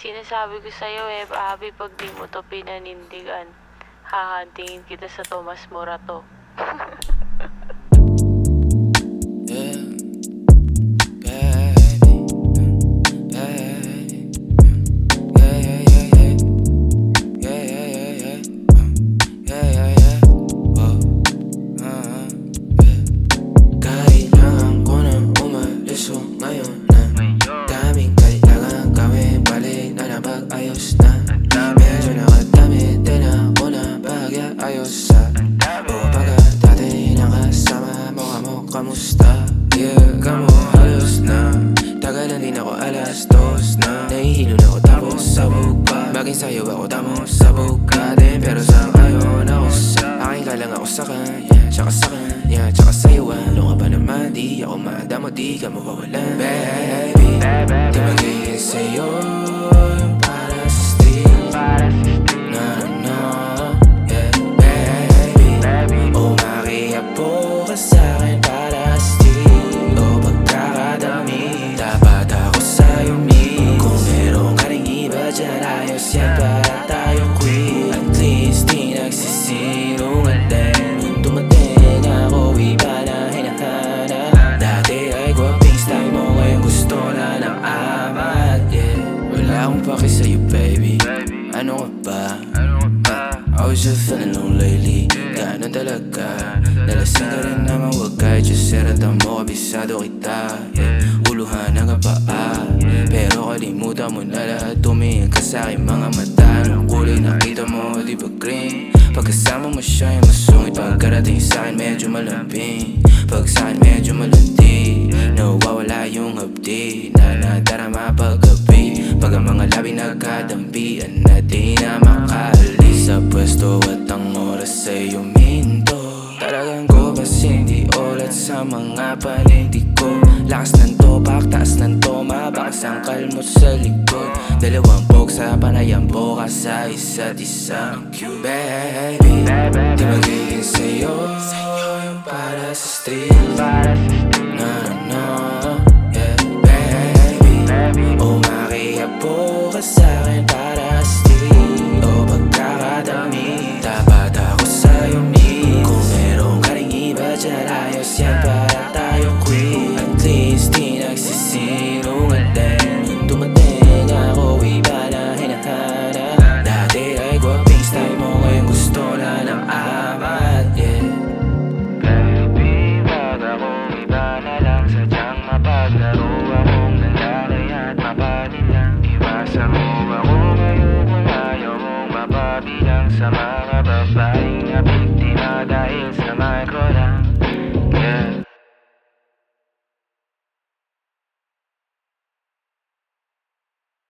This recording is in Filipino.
Sinasabi ko sa'yo eh, Abby, pag di mo to pinanindigan, hahantingin kita sa Tomas Morato. Bagay sa'yo ako tamo sabog ka din Pero sa ngayon ako sa Aking ka lang ako sa kanya Tsaka sa kanya, tsaka sa'yo Ano ka ba naman di ako madamo Di ka mawawalan Baby, di magiging sa'yo dyan Ayos yan para tayo quit At least di nagsisinungaling. Nung dumating ako iba na hinahanap. Dati ay gwaping style mo Ngayon gusto na ng amat Yeah. Wala akong paki sa'yo baby. Ano ka ba? I was just feeling low lately Ganun talaga. Nalasing ka rin naman wag kahit just seratan mo Kabisado kita yeah. Uluhan ang kapaa Pero kalimutan mo na lahat Tumingin ka sa aking mga mata Anong kulay nakita mo? Di ba green? Pagkasama mo siya yung masungit. Pagkarating sa akin medyo malambing. Pag sa akin medyo malandi. Nawawala yung hapdi. Na nadarama paggabi Pag ang mga labi nagkadampian Na di na makaalis. Sa pwesto at kasi hindi ulat sa mga paligid ko. Lakas ng topak, taas ng toma Bakas ang kalmot sa likod. Dalawang pog sa panayang boka sa isa't isa Baby, di magiging sa'yo Yung para sa street Ayos yan para tayo quit At least di nagsisinungaling. Nung dumating ako iba na hinahanap. Dati ay gwaping style mo Ngayon gusto na ng amat Yeah. Baby, wag akong iba na lang. Sadyang mapaglaro akong nalalay at mapanin lang. Iwasan mo ako ngayon kung ayaw mong mapabilang Sa mga babaeng